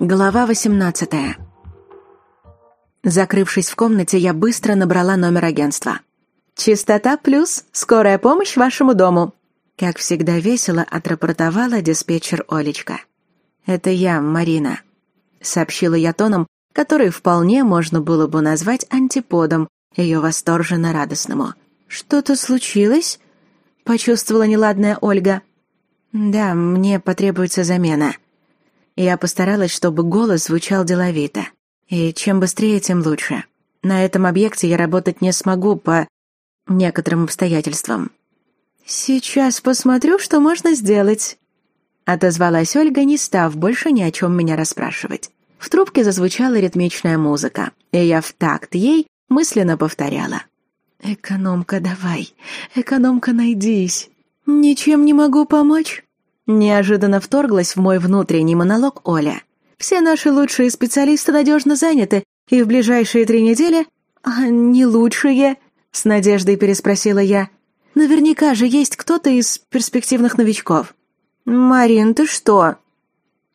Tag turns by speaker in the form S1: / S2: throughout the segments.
S1: Глава 18 Закрывшись в комнате, я быстро набрала номер агентства. «Чистота плюс! Скорая помощь вашему дому!» Как всегда весело отрапортовала диспетчер Олечка. «Это я, Марина», — сообщила я тоном, который вполне можно было бы назвать антиподом ее восторженно радостному. «Что-то случилось?» — почувствовала неладная Ольга. «Да, мне потребуется замена», я постаралась, чтобы голос звучал деловито. И чем быстрее, тем лучше. На этом объекте я работать не смогу по некоторым обстоятельствам. «Сейчас посмотрю, что можно сделать», — отозвалась Ольга, не став больше ни о чем меня расспрашивать. В трубке зазвучала ритмичная музыка, и я в такт ей мысленно повторяла. «Экономка, давай, экономка, найдись. Ничем не могу помочь?» Неожиданно вторглась в мой внутренний монолог Оля. «Все наши лучшие специалисты надежно заняты, и в ближайшие три недели...» «А не лучшие?» — с надеждой переспросила я. «Наверняка же есть кто-то из перспективных новичков». «Марин, ты что?»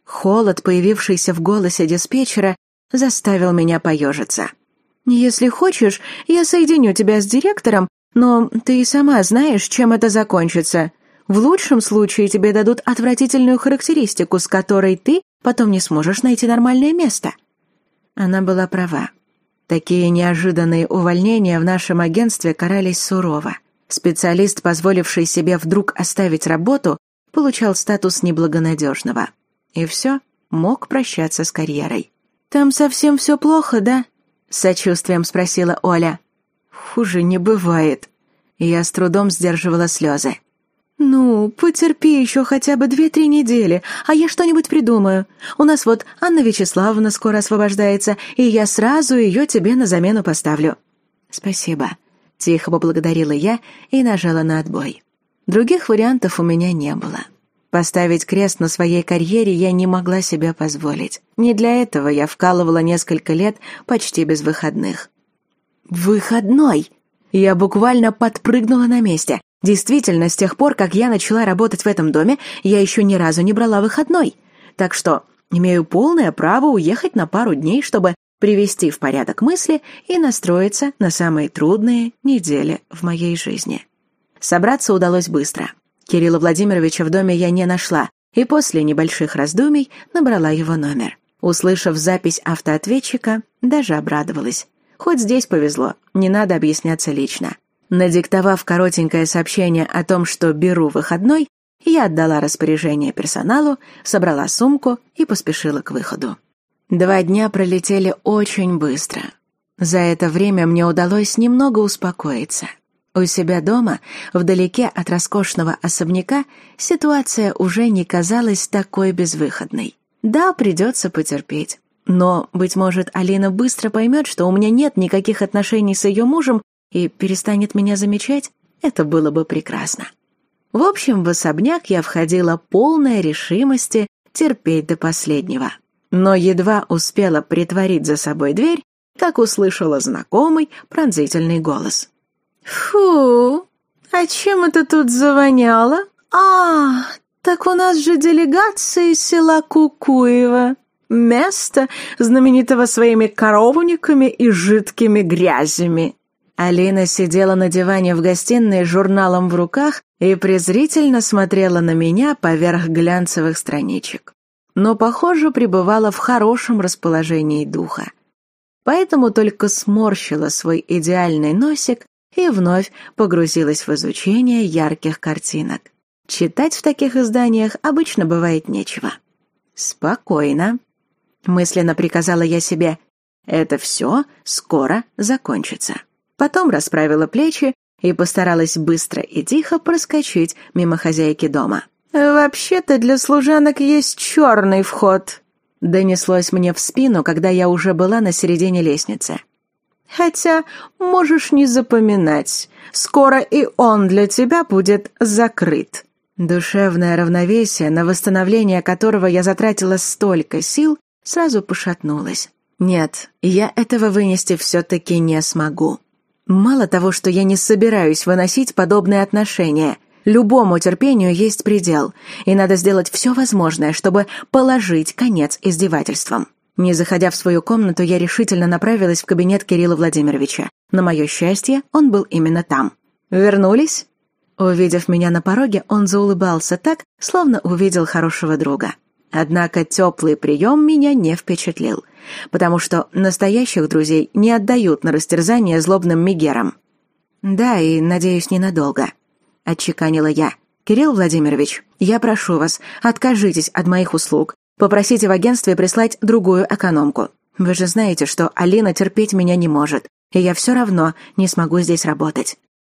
S1: Холод, появившийся в голосе диспетчера, заставил меня поежиться. «Если хочешь, я соединю тебя с директором, но ты и сама знаешь, чем это закончится. В лучшем случае тебе дадут отвратительную характеристику, с которой ты потом не сможешь найти нормальное место». Она была права. Такие неожиданные увольнения в нашем агентстве карались сурово. Специалист, позволивший себе вдруг оставить работу, получал статус неблагонадежного. И все, мог прощаться с карьерой. «Там совсем все плохо, да?» — с сочувствием спросила Оля. «Хуже не бывает». Я с трудом сдерживала слезы. «Ну, потерпи еще хотя бы две-три недели, а я что-нибудь придумаю. У нас вот Анна Вячеславовна скоро освобождается, и я сразу ее тебе на замену поставлю». «Спасибо», — тихо поблагодарила я и нажала на отбой. Других вариантов у меня не было. Поставить крест на своей карьере я не могла себе позволить. Не для этого я вкалывала несколько лет почти без выходных. «Выходной!» Я буквально подпрыгнула на месте. Действительно, с тех пор, как я начала работать в этом доме, я еще ни разу не брала выходной. Так что имею полное право уехать на пару дней, чтобы привести в порядок мысли и настроиться на самые трудные недели в моей жизни. Собраться удалось быстро. Кирилла Владимировича в доме я не нашла, и после небольших раздумий набрала его номер. Услышав запись автоответчика, даже обрадовалась. Хоть здесь повезло, не надо объясняться лично. Надиктовав коротенькое сообщение о том, что беру выходной, я отдала распоряжение персоналу, собрала сумку и поспешила к выходу. Два дня пролетели очень быстро. За это время мне удалось немного успокоиться. У себя дома, вдалеке от роскошного особняка, ситуация уже не казалась такой безвыходной. Да, придется потерпеть. Но, быть может, Алина быстро поймет, что у меня нет никаких отношений с ее мужем, и перестанет меня замечать, это было бы прекрасно. В общем, в особняк я входила полная решимости терпеть до последнего. Но едва успела притворить за собой дверь, как услышала знакомый пронзительный голос. «Фу, а чем это тут завоняло? А, так у нас же делегация из села Кукуева. Место, знаменитого своими коровниками и жидкими грязями. Алина сидела на диване в гостиной с журналом в руках и презрительно смотрела на меня поверх глянцевых страничек. Но, похоже, пребывала в хорошем расположении духа. Поэтому только сморщила свой идеальный носик и вновь погрузилась в изучение ярких картинок. Читать в таких изданиях обычно бывает нечего. «Спокойно», — мысленно приказала я себе, — «это все скоро закончится». Потом расправила плечи и постаралась быстро и тихо проскочить мимо хозяйки дома. «Вообще-то для служанок есть черный вход», — донеслось мне в спину, когда я уже была на середине лестницы. «Хотя можешь не запоминать, скоро и он для тебя будет закрыт». Душевное равновесие, на восстановление которого я затратила столько сил, сразу пошатнулось. Нет, я этого вынести все-таки не смогу. Мало того, что я не собираюсь выносить подобные отношения, Любому терпению есть предел, и надо сделать все возможное, чтобы положить конец издевательствам. Не заходя в свою комнату, я решительно направилась в кабинет Кирилла Владимировича. На мое счастье, он был именно там. «Вернулись?» Увидев меня на пороге, он заулыбался так, словно увидел хорошего друга. Однако теплый прием меня не впечатлил, потому что настоящих друзей не отдают на растерзание злобным мигерам. «Да, и, надеюсь, ненадолго», — отчеканила я. «Кирилл Владимирович, я прошу вас, откажитесь от моих услуг, попросите в агентстве прислать другую экономку. Вы же знаете, что Алина терпеть меня не может, и я все равно не смогу здесь работать.